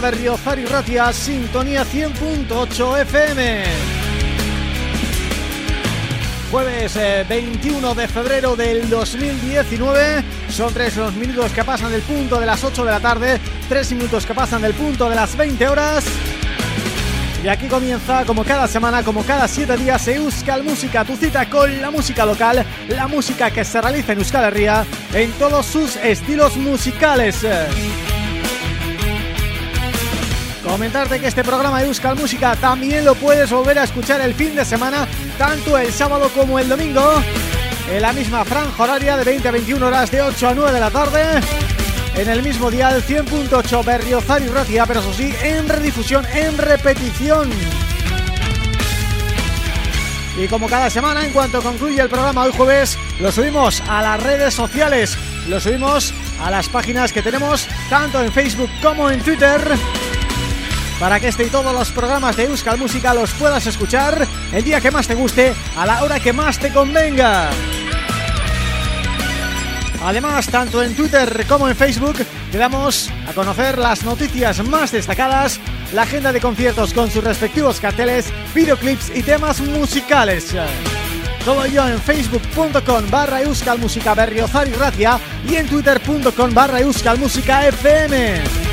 Sintonía Berriozar y Ratia, Sintonía 100.8 FM. Jueves 21 eh, de febrero del 2019, son tres los minutos que pasan del punto de las 8 de la tarde, tres minutos que pasan del punto de las 20 horas. Y aquí comienza, como cada semana, como cada siete días, Euskal Música, tu cita con la música local, la música que se realiza en Euskal Herria, en todos sus estilos musicales. Comentarte que este programa de Euskal Música también lo puedes volver a escuchar el fin de semana, tanto el sábado como el domingo, en la misma franja horaria de 20 a 21 horas de 8 a 9 de la tarde, en el mismo día del 100.8 Berriozar y Ratia, pero eso sí, en redifusión, en repetición. Y como cada semana, en cuanto concluye el programa hoy jueves, lo subimos a las redes sociales, lo subimos a las páginas que tenemos tanto en Facebook como en Twitter para que este y todos los programas de Euskal Música los puedas escuchar el día que más te guste, a la hora que más te convenga. Además, tanto en Twitter como en Facebook te damos a conocer las noticias más destacadas, la agenda de conciertos con sus respectivos carteles, videoclips y temas musicales. Todo ello en facebook.com barra y y en twitter.com barra fm.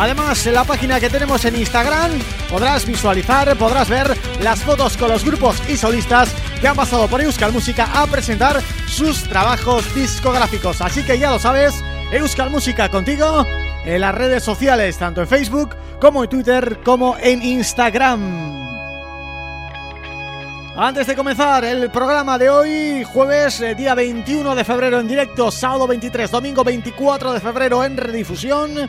Además, en la página que tenemos en Instagram podrás visualizar, podrás ver las fotos con los grupos y solistas que han pasado por Euskal Música a presentar sus trabajos discográficos. Así que ya lo sabes, Euskal Música contigo en las redes sociales, tanto en Facebook como en Twitter como en Instagram. Antes de comenzar el programa de hoy, jueves, eh, día 21 de febrero en directo, sábado 23, domingo 24 de febrero en redifusión,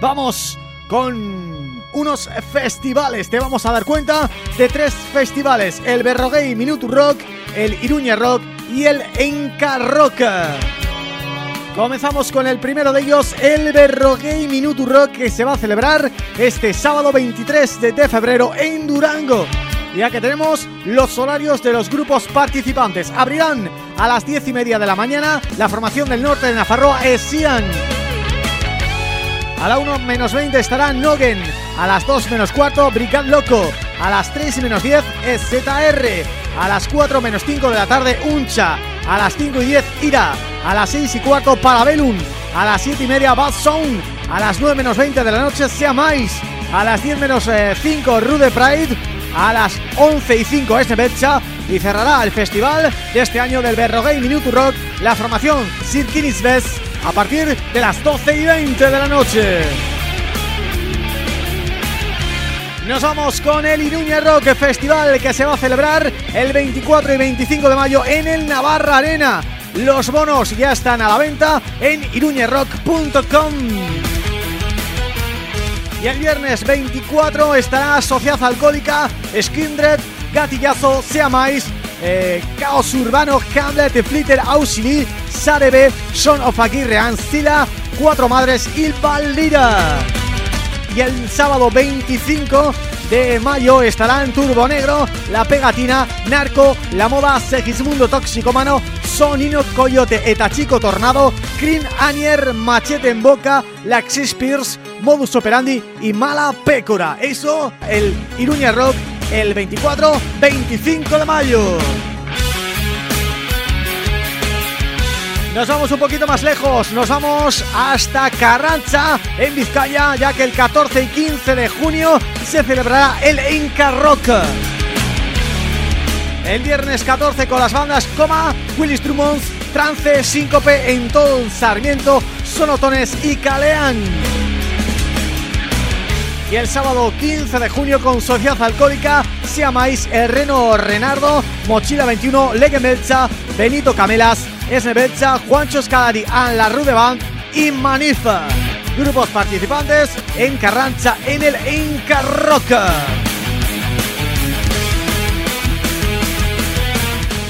vamos con unos festivales. Te vamos a dar cuenta de tres festivales, el Berrogay Minuto Rock, el Iruña Rock y el Enca Rock. Comenzamos con el primero de ellos, el Berrogay Minuto Rock, que se va a celebrar este sábado 23 de febrero en Durango ya que tenemos los horarios de los grupos participantes. Abrirán a las 10 y media de la mañana la formación del norte de Nafarroa es Sian. A la 1 menos 20 estará Nogen. A las 2 menos cuarto, Brigad Loco. A las 3 y menos 10 es ZR. A las 4 menos 5 de la tarde, Uncha. A las 5 y 10, Ira. A las 6 y cuarto, Parabellum. A las 7 y media, Bad Sound. A las 9 menos 20 de la noche, Sea Mais. A las 10 menos 5, eh, Rude Pride a las 11 y 5 este Betcha y cerrará el festival de este año del Berrogay Minuto Rock la formación Sirkinis Best a partir de las 12 y 20 de la noche. Nos vamos con el Iruña Rock Festival que se va a celebrar el 24 y 25 de mayo en el Navarra Arena. Los bonos ya están a la venta en iruñerrock.com. Y el viernes 24 estará Sociedad Alcohólica, Skindred, Gatillazo, Seamais, eh, Caos Urbano, Hamlet, Flitter, Auxili, Sarebe, Son of Aguirre, Ancila, Cuatro Madres y Valira. Y el sábado 25 de mayo estará en Turbo Negro, La Pegatina, Narco, La Moda, Segismundo Toxicomano, Sonino Coyote, Etachico Tornado, Green Anier, Machete en Boca, Laxis Pierce, Modus Operandi y Mala Pécora. Eso, el Iruña Rock, el 24-25 de mayo. Nos vamos un poquito más lejos, nos vamos hasta Carranza, en Vizcaya, ya que el 14 y 15 de junio se celebrará el Inca Rock. El viernes 14 con las bandas Coma, Willis Drummond, Trance, Síncope, todo Sarmiento, Sonotones y Calean. Y el sábado 15 de junio con Sociedad Alcohólica, Siamais, El Reno Renardo, Mochila 21, Legue Melcha, Benito Camelas, Esnebelcha, Juancho Escalari, An La Rude Band y Manifa. Grupos participantes en Carrancha en el Inca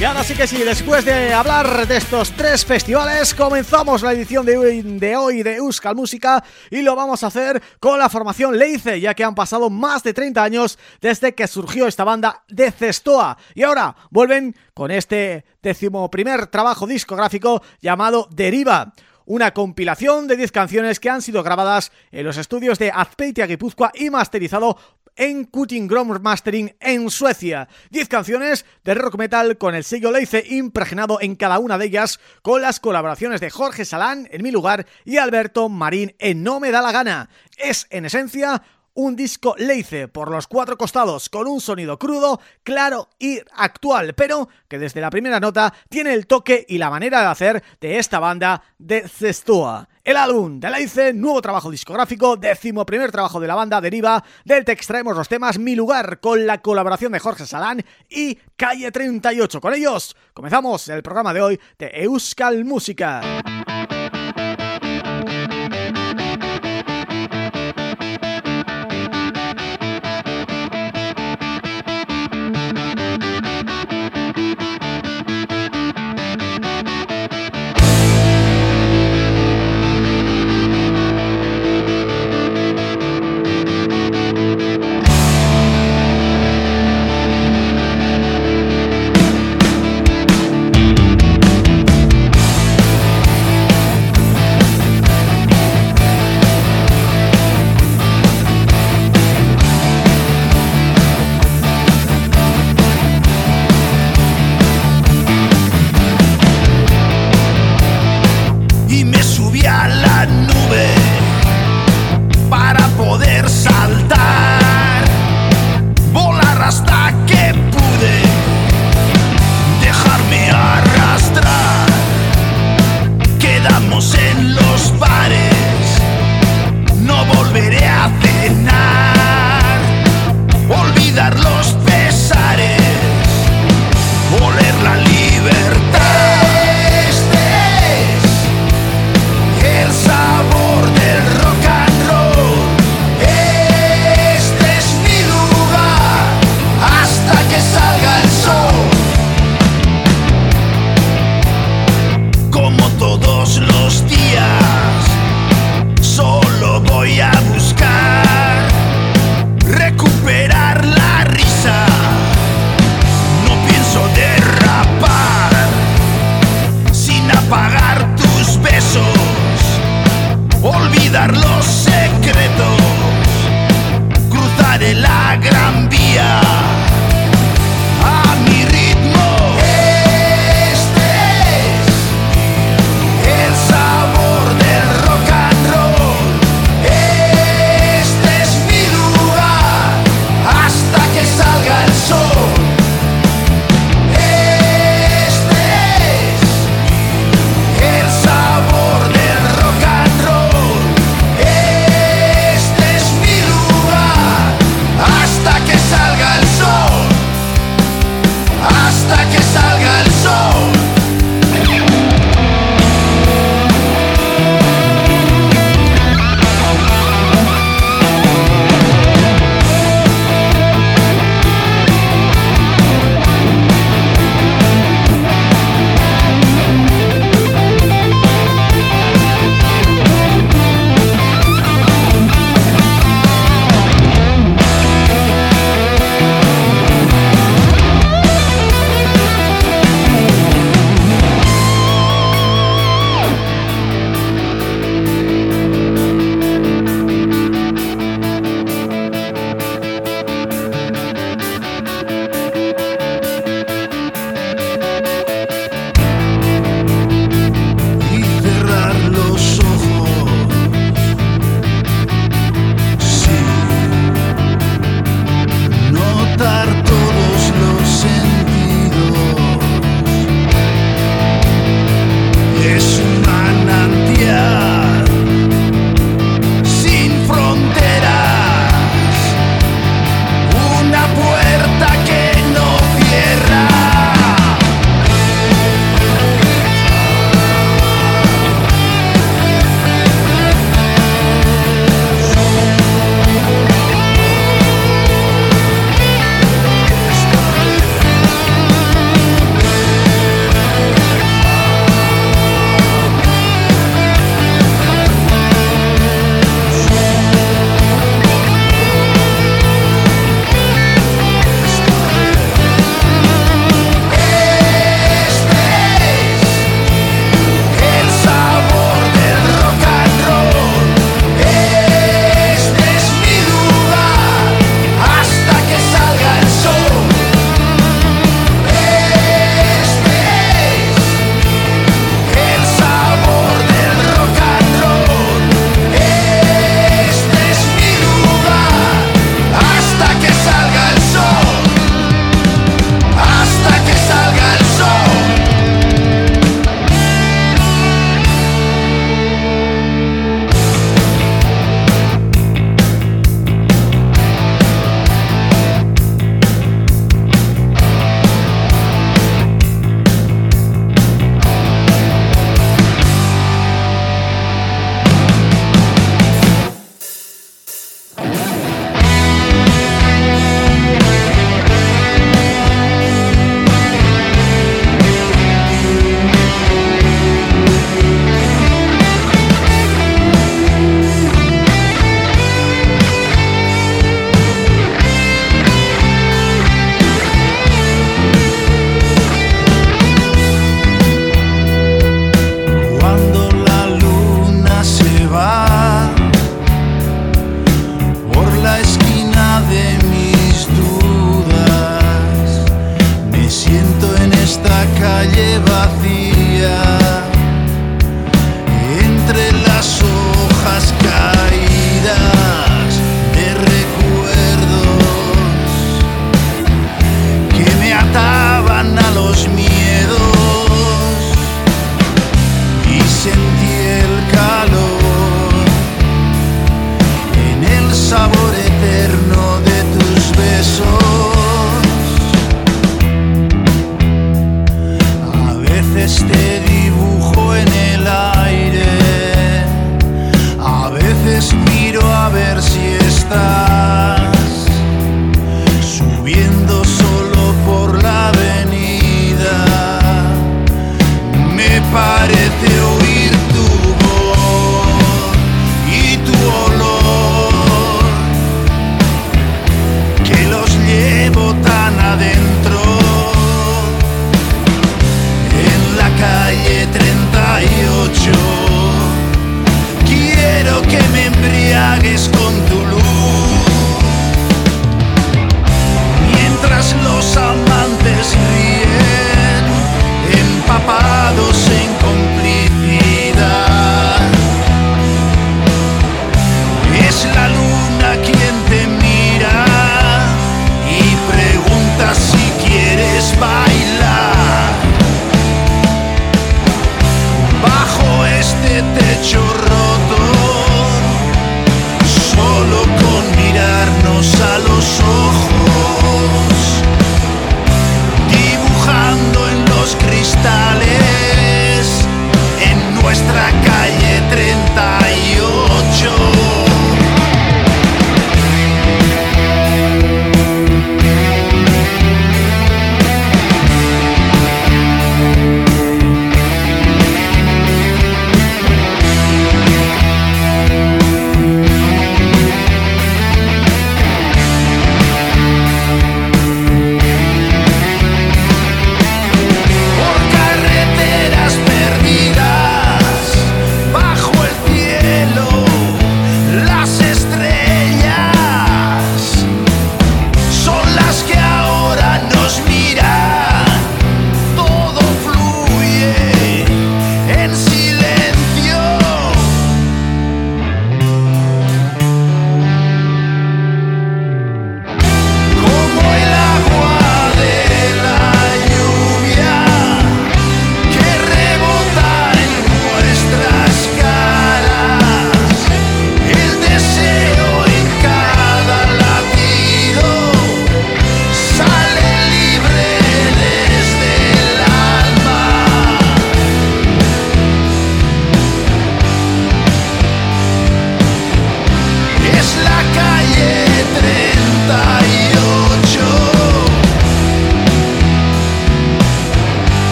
Y ahora sí que sí, después de hablar de estos tres festivales, comenzamos la edición de hoy de, hoy Euskal Música y lo vamos a hacer con la formación Leice, ya que han pasado más de 30 años desde que surgió esta banda de Cestoa. Y ahora vuelven con este decimoprimer trabajo discográfico llamado Deriva una compilación de 10 canciones que han sido grabadas en los estudios de Azpeitia Guipúzcoa y masterizado en Cutting Grom Mastering en Suecia. 10 canciones de rock metal con el sello Leice impregnado en cada una de ellas con las colaboraciones de Jorge Salán en mi lugar y Alberto Marín en No me da la gana. Es en esencia un disco Leice por los cuatro costados con un sonido crudo, claro y actual, pero que desde la primera nota tiene el toque y la manera de hacer de esta banda de Cestoa. El álbum de Leice, nuevo trabajo discográfico, décimo primer trabajo de la banda Deriva, del te extraemos los temas Mi Lugar con la colaboración de Jorge Salán y Calle 38. Con ellos comenzamos el programa de hoy de Euskal Música.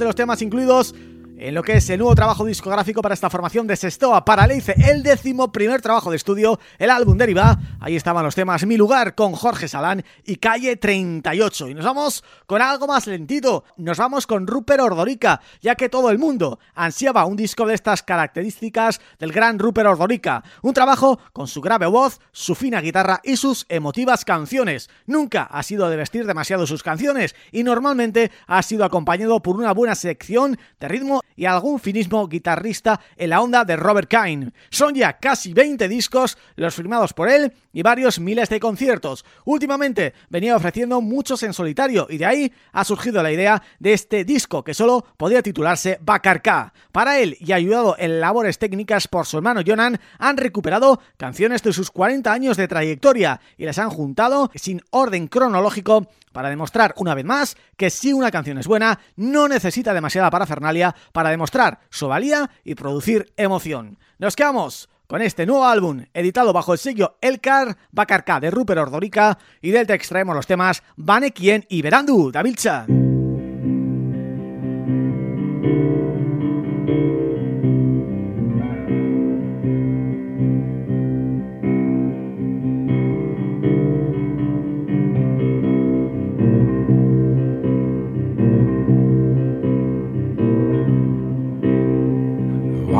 De los temas incluidos en lo que el nuevo trabajo discográfico para esta formación de Sestoa Paraleice, el décimo primer trabajo de estudio, el álbum Deriva. Ahí estaban los temas Mi Lugar con Jorge Salán y Calle 38. Y nos vamos con algo más lentito, nos vamos con Rupert Ordorica, ya que todo el mundo ansiaba un disco de estas características del gran Rupert Ordorica. Un trabajo con su grave voz, su fina guitarra y sus emotivas canciones. Nunca ha sido de vestir demasiado sus canciones y normalmente ha sido acompañado por una buena sección de ritmo y algún finismo guitarrista en la onda de Robert Kine. Son ya casi 20 discos los firmados por él y varios miles de conciertos. Últimamente venía ofreciendo muchos en solitario y de ahí ha surgido la idea de este disco que solo podía titularse Bacarca. Para él y ayudado en labores técnicas por su hermano Jonan, han recuperado canciones de sus 40 años de trayectoria y las han juntado sin orden cronológico para demostrar una vez más que si una canción es buena, no necesita demasiada parafernalia para demostrar su valía y producir emoción. Nos quedamos con este nuevo álbum editado bajo el sello Elcar Bacarca de Rupert Ordorica y del te extraemos los temas Banekien y Verandu, Davilcha.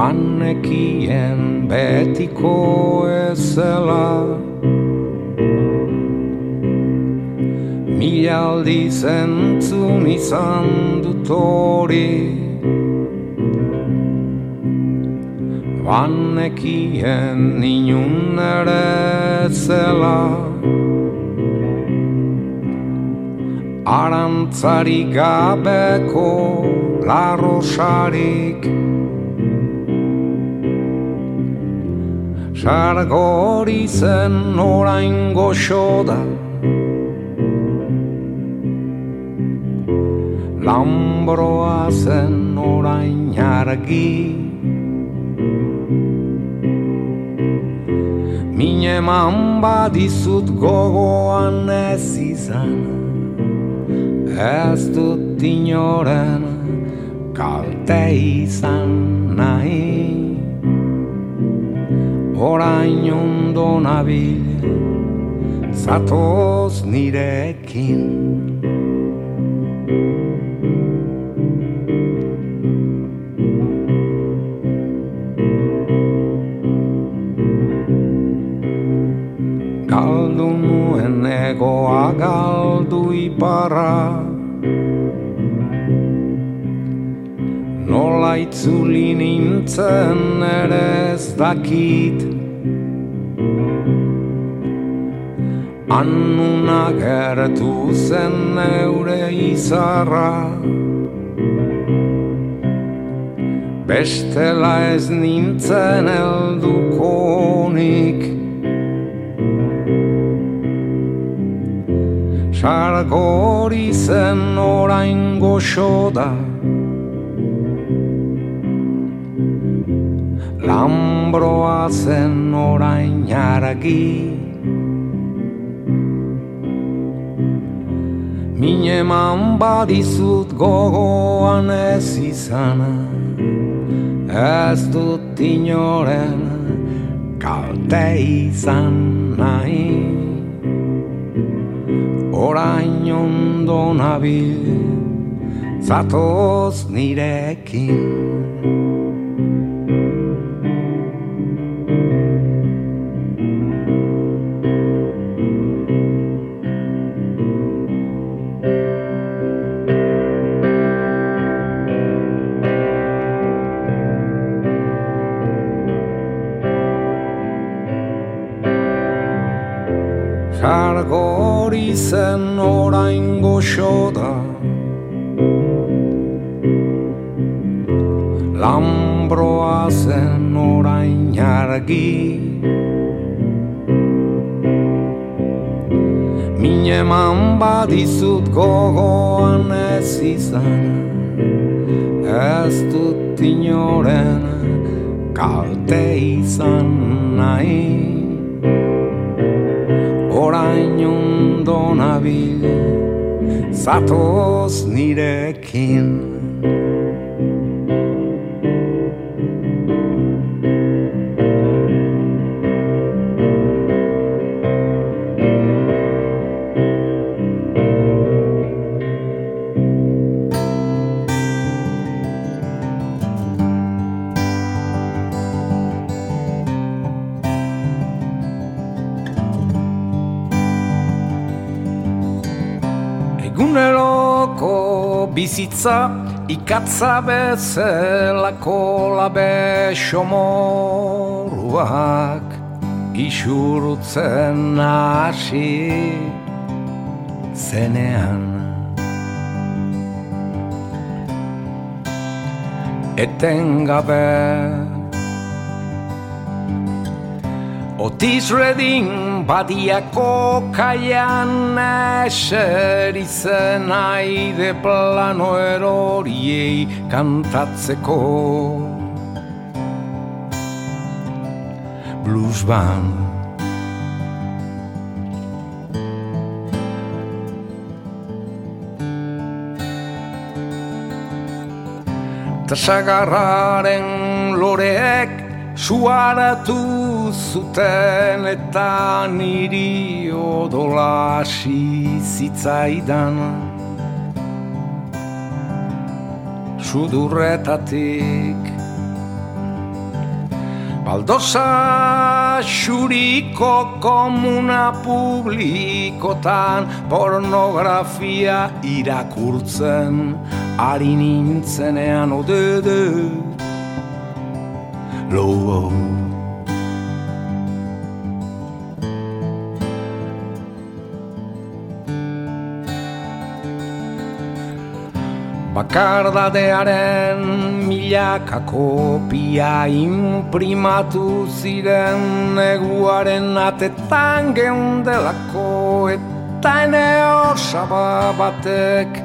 Banekien betiko ezela. Bialdi zentzun izan dut hori. Banekien inun ere zela. Arantzari gabeko larrosarik Sargori zen orain goxo da. Lambroa zen orain argi. Mine man badizut gogoan ez izan. Ez dut inoren kalte izan nahi orain ondo nabil zatoz nirekin. Galdu nuen egoa galdu iparra. Nola itzuli nintzen ere ez dakit Annuna gertu zen eure izarra. Bestela ez nintzen eldukonik Sargori zen orain goxo Lambroa zen orain argi Mine man badizut gogoan ez izana Ez dut inoren kalte izan nahi. Orain ondo nabil zatoz nirekin Jargori zen orain goxo da Lambroa zen orain argi. Mine man badizut gogoan ez izan. Ez dut inoren kalte izan nahi orain ondo nabil Zatoz nirekin bizitza ikatza bezelako labe xomoruak isurutzen hasi zenean eten gabe Otis Redding badiako kaian eser izen aide plano eroriei kantatzeko. Blues band. Tasagarraren loreek suaratu zuten eta niri odola zitzaidan. Sudurretatik Baldosa xuriko komuna publikotan pornografia irakurtzen ari nintzenean odede lobo Bakardadearen milaka kopia imprimatu ziren neguaren atetan geundelako eta ene osaba batek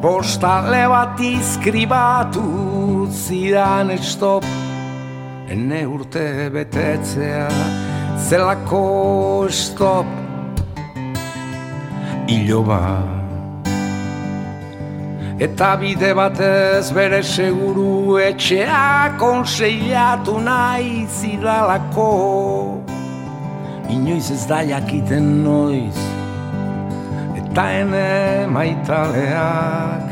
postale bat izkribatu zidan estop ene urte betetzea zelako estop iloba Eta bide batez bere seguru etxea konseiatu nahi zidalako Inoiz ez da jakiten noiz. Eta ene maitaleak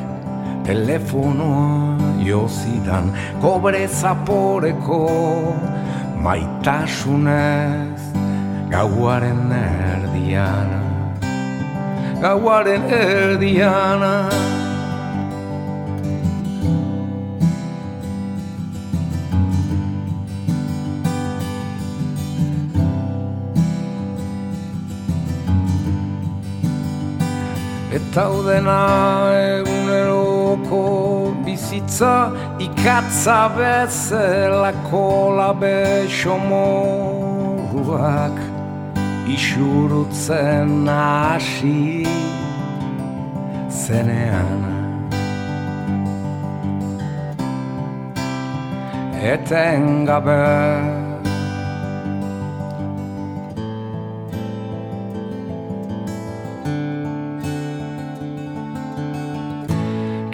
telefonoa jozidan Kobre zaporeko maitasunez Gauaren erdiana Gauaren erdiana Taudena eguneroko bizitza ikatza bezelako labe xomoruak isurutzen hasi zenean Eten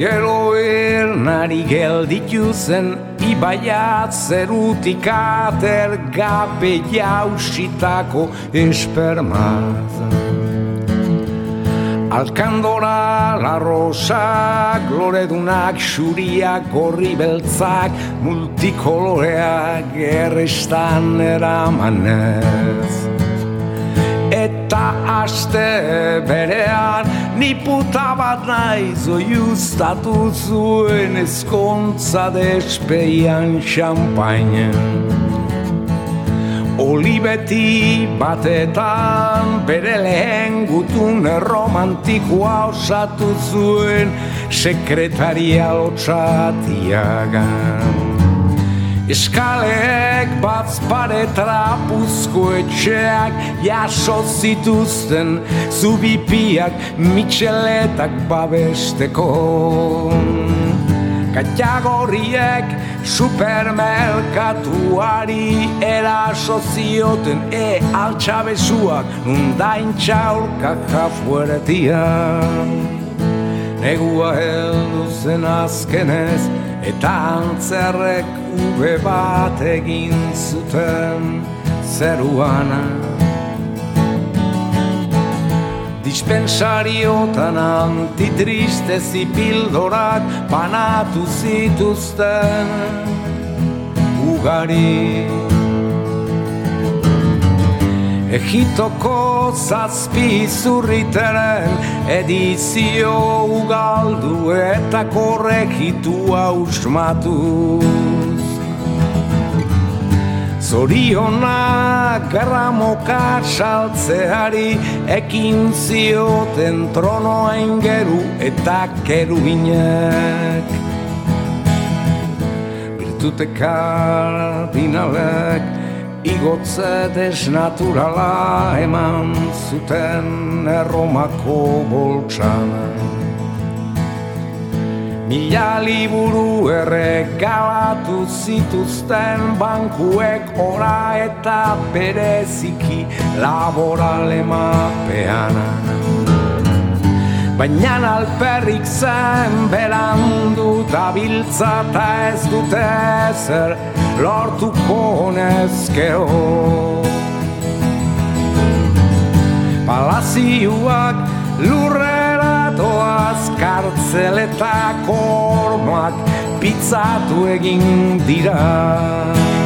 Gero ernari gelditu zen Ibaiat zerutik ater gabe jausitako espermaz Alkandora, la rosa, gloredunak, xuriak, gorri beltzak, multikoloreak errestan eramanez aste berean ni puta bat naiz oiustatu zuen eskontza despeian xampainen Olibeti batetan bere lehen gutun romantikoa osatu zuen sekretaria lotzatiagan. Eskaleek batz pare trapuzko etxeak jaso zituzten zubipiak mitxeletak babesteko. Katiagorriek supermerkatuari eraso zioten e altxabezuak nundain txaurka jafueretian Negua heldu zen azkenez eta antzerrek ube bat egin zuten zeruana. Dispensariotan antitristezi pildorak panatu zituzten ugari. Egitoko zazpi zurriteren edizio ugaldu eta korregitu hausmatuz. Zorionak garramoka saltzeari ekin zioten tronoa ingeru eta keru inek Virtute kardinalek igotze desnaturala eman zuten erromako boltsana. Mila liburu erregalatu zituzten bankuek ora eta bereziki laborale mapeana. Baina alperrik zen berandu dabiltza eta ez dute zer lortuko nezkeo Palazioak lurrera doaz kartzeletako ormoak pizzatu egin dira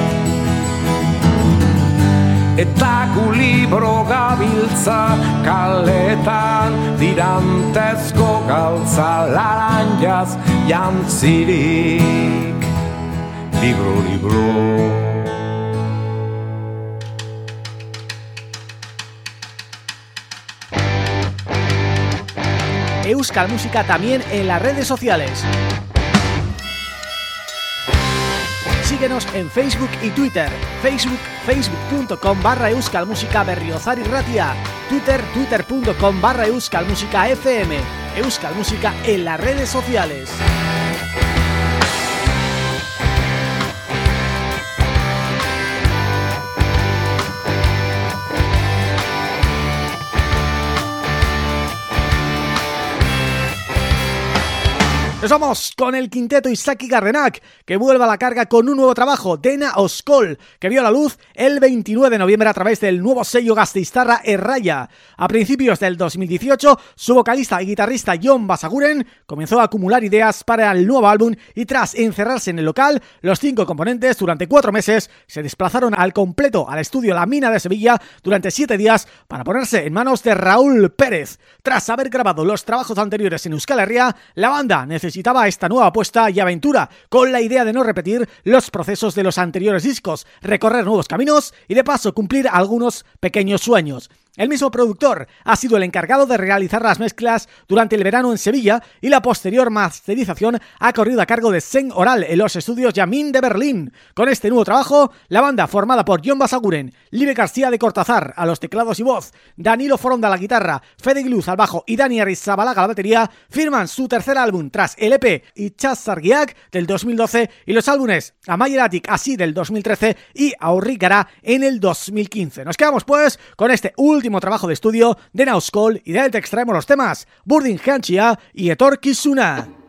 Eta gu libro gabiltza kaletan Dirantezko galtza laranjaz jantzirik. Libro, libro. Euskal Música también en las redes sociales. Síguenos en Facebook y Twitter Facebook, facebook.com barra euskalmusica berriozar y ratia. Twitter, twitter.com barra euskalmusica fm Euskal Música en las redes sociales Nos vamos con el quinteto Isaki Garrenac, que vuelve a la carga con un nuevo trabajo, Dena Oskol, que vio la luz el 29 de noviembre a través del nuevo sello Gasteiztarra Erraya. A principios del 2018, su vocalista y guitarrista John Basaguren comenzó a acumular ideas para el nuevo álbum y tras encerrarse en el local, los cinco componentes durante cuatro meses se desplazaron al completo al estudio La Mina de Sevilla durante siete días para ponerse en manos de Raúl Pérez. Tras haber grabado los trabajos anteriores en Euskal Herria, la banda necesitó necesitaba esta nueva apuesta y aventura, con la idea de no repetir los procesos de los anteriores discos, recorrer nuevos caminos y de paso cumplir algunos pequeños sueños. El mismo productor ha sido el encargado de realizar las mezclas durante el verano en Sevilla y la posterior masterización ha corrido a cargo de Sen Oral en los estudios Yamin de Berlín. Con este nuevo trabajo, la banda formada por John Basaguren, Libre García de Cortazar a los teclados y voz, Danilo Foronda a la guitarra, Fede Gluz al bajo y Dani Arrizabalaga a la batería, firman su tercer álbum tras el EP y Chazargiak del 2012 y los álbumes Amayeratic así del 2013 y Aurrigara en el 2015. Nos quedamos pues con este último último trabajo de estudio de Nauskol y de él te extraemos los temas Burdin Hanchia y Etor Kisuna.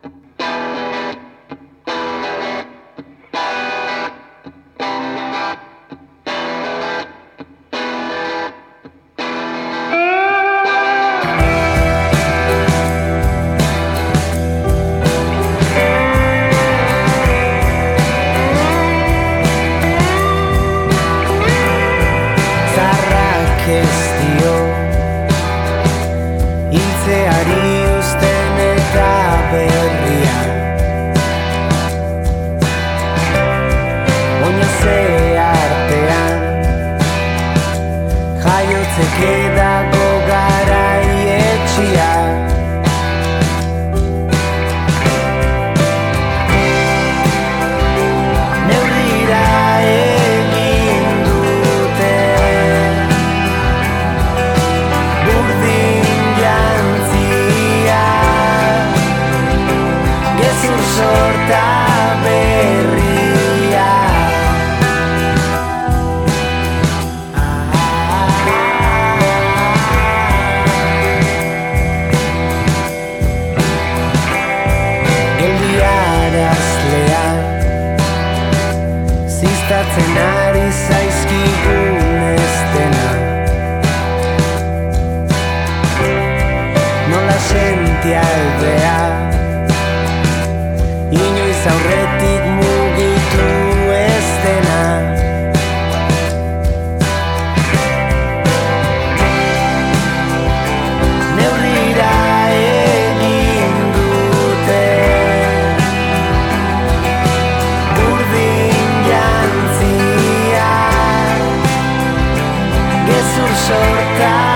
cantar.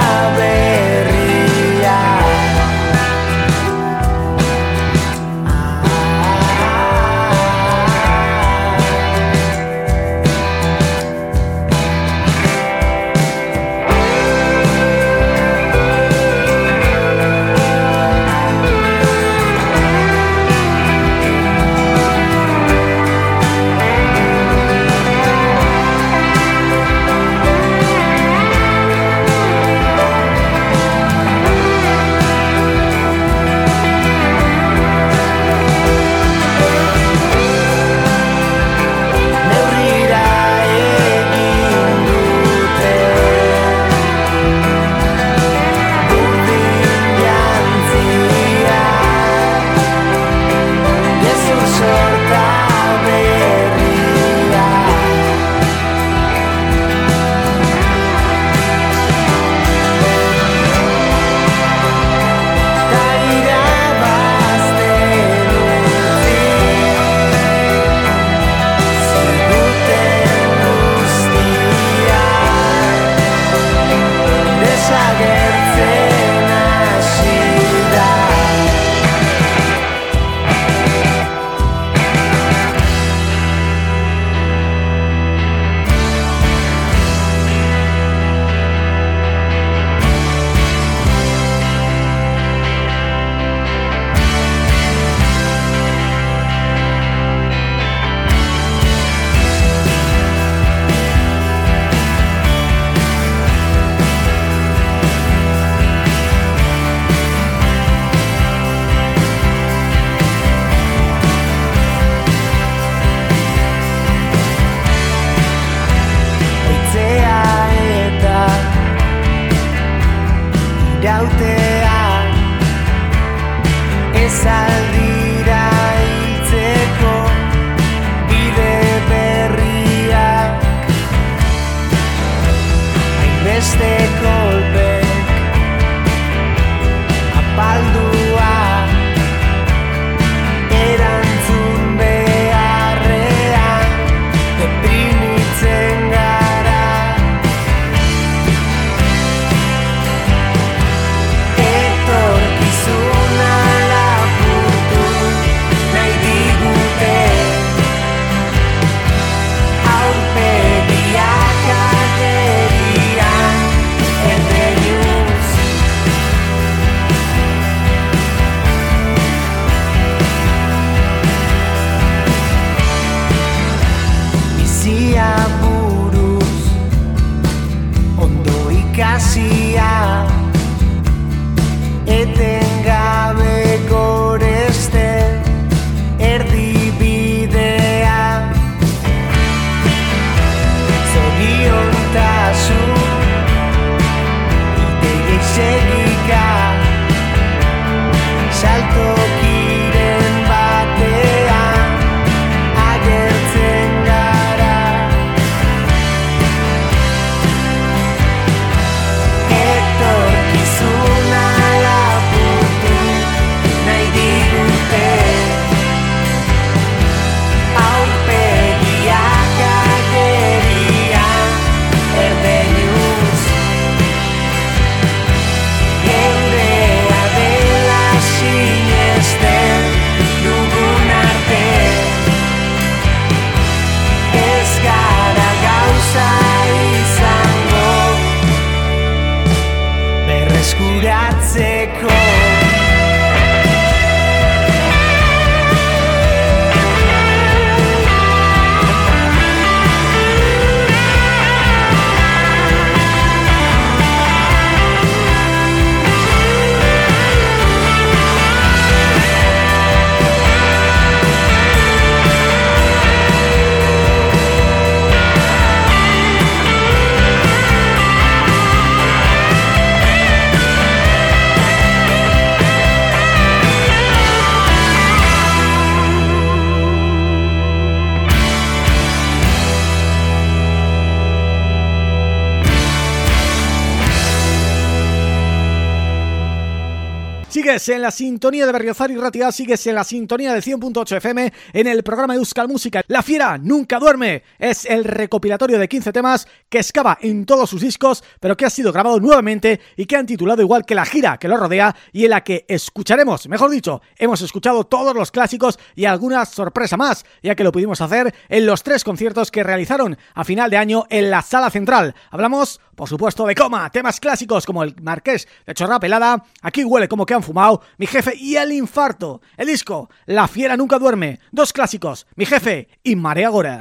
Sigues en la sintonía de Berriozar y Ratia, sigues en la sintonía de 100.8 FM en el programa de Euskal Música. La Fiera nunca duerme, es el recopilatorio de 15 temas que excava en todos sus discos, pero que ha sido grabado nuevamente y que han titulado igual que la gira que lo rodea y en la que escucharemos, mejor dicho, hemos escuchado todos los clásicos y alguna sorpresa más, ya que lo pudimos hacer en los tres conciertos que realizaron a final de año en la Sala Central. Hablamos, por supuesto, de Coma, temas clásicos como el Marqués de Chorra Pelada, Aquí huele como que han fumado, Mi jefe y El infarto. El disco, La fiera nunca duerme. Dos clásicos, Mi jefe y Marea Gora.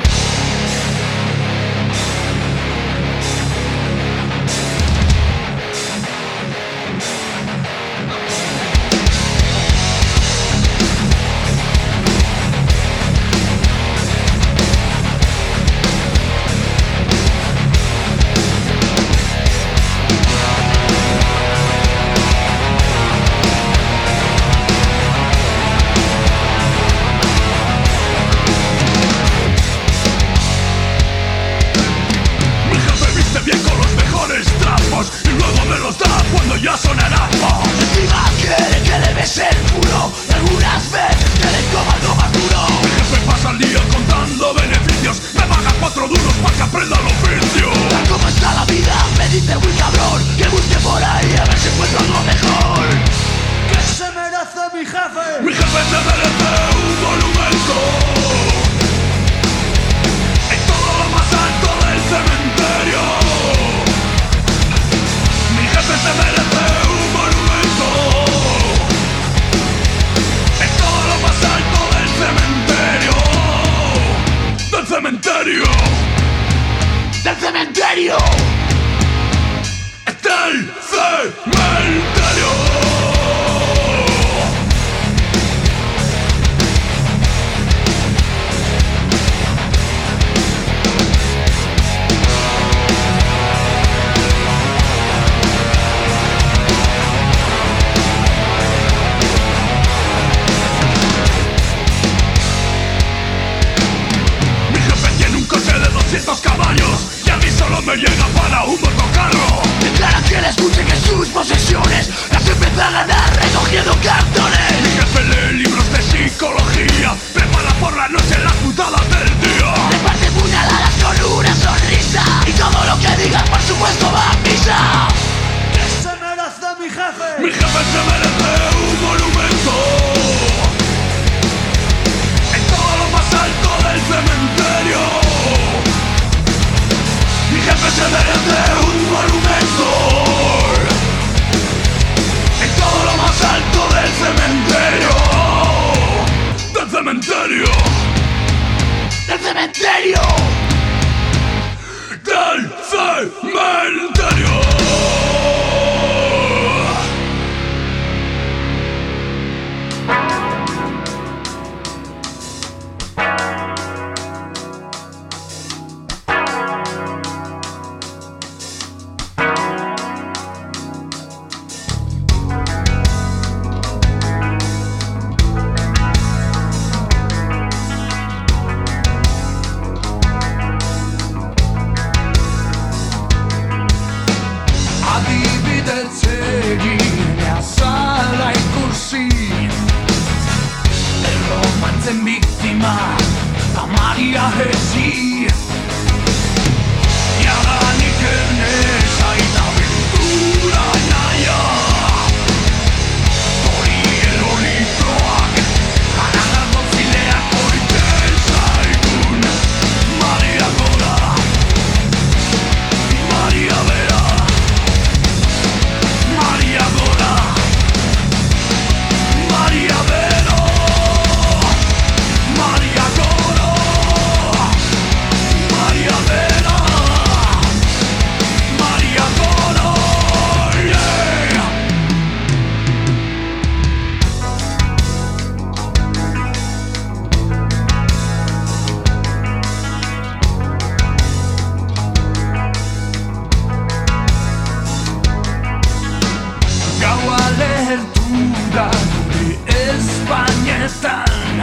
lehertura gure espainetan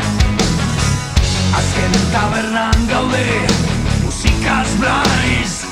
Azken tabernan gaude musikaz blaiz.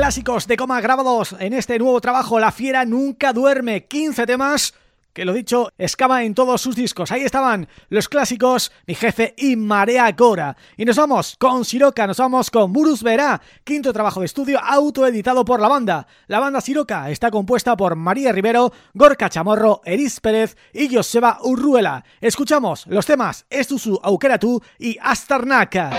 Clásicos de coma grabados en este nuevo trabajo La Fiera Nunca Duerme, 15 temas que lo dicho, excava en todos sus discos. Ahí estaban los clásicos Mi Jefe y Marea Cora. Y nos vamos con Siroca, nos vamos con Burus Verá, quinto trabajo de estudio autoeditado por la banda. La banda Siroca está compuesta por María Rivero, Gorka Chamorro, Eris Pérez y Joseba Urruela. Escuchamos los temas Estusu Aukeratu y Astarnaka.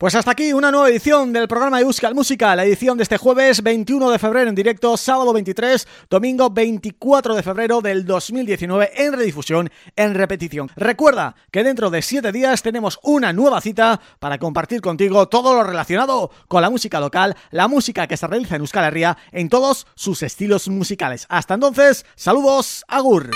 Pues hasta aquí una nueva edición del programa de Euskal Música, la edición de este jueves 21 de febrero en directo, sábado 23, domingo 24 de febrero del 2019 en redifusión, en repetición. Recuerda que dentro de 7 días tenemos una nueva cita para compartir contigo todo lo relacionado con la música local, la música que se realiza en Euskal Herria en todos sus estilos musicales. Hasta entonces, saludos, agur.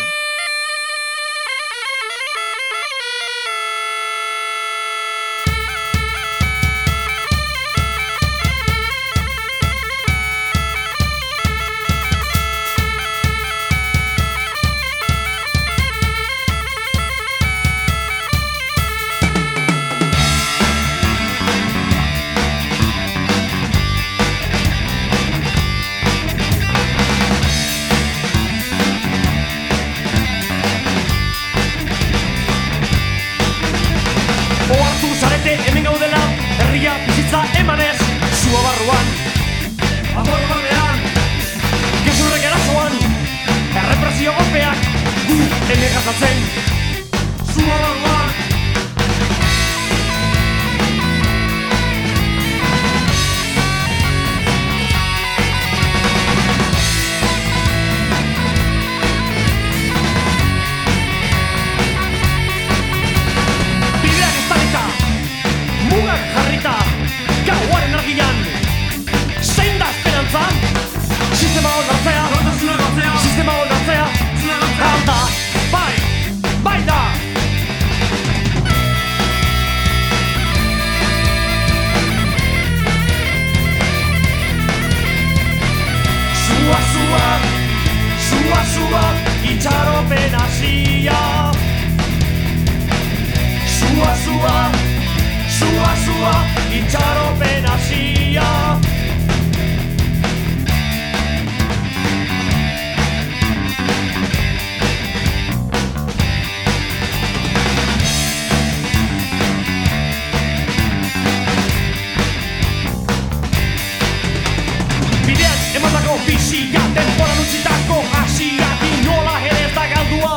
in 1910 itxaropen hasia Bidean ematako bizia Denbora nutzitako hasia Inola ere ez da galdua.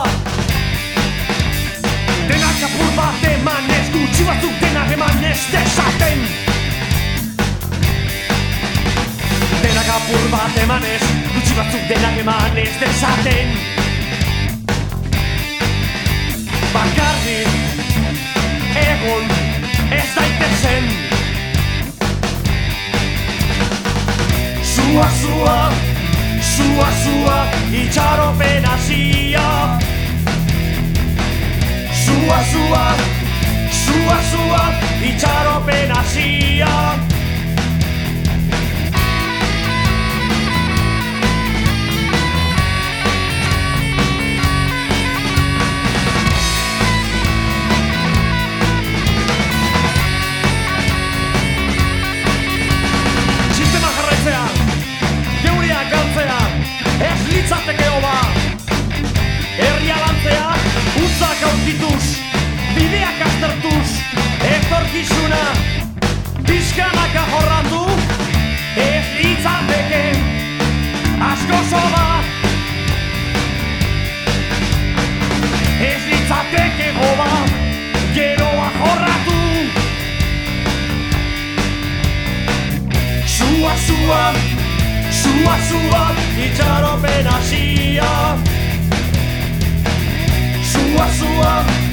Denak apur bat eman ez dezaten Denak apur bat emanez, gutxi batzuk denak emanez dezaten. Bakarrik egon ez daitezen. Zua, zua, zua, zua, itxaropen azia Zua, zua, Sua, sua, itxaropen hasia. Sistema jarraitzea, geuria galtzea, ez litzateke Herria lantzea, utzak aurkituz bideak aztertuz Etorkizuna. Pixkanaka jorratu Ez itzateke asko soba. Ez litzateke boba geroa jorratu. Sua, sua, sua, sua, itxaropen asia Sua, sua,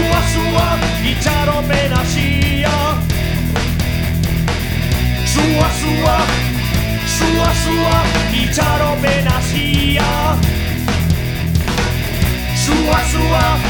sua sua gitaro menazio sua sua sua sua gitaro menazio sua sua